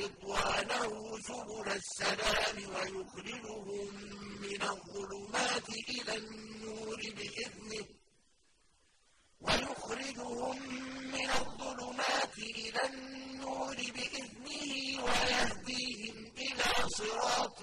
ورضوانه سبل السلام ويخرجهم من الظلمات إلى النور بإذنه. ويخرجهم من الظلمات إلى النور بإذنه ويهديهم إلى صراط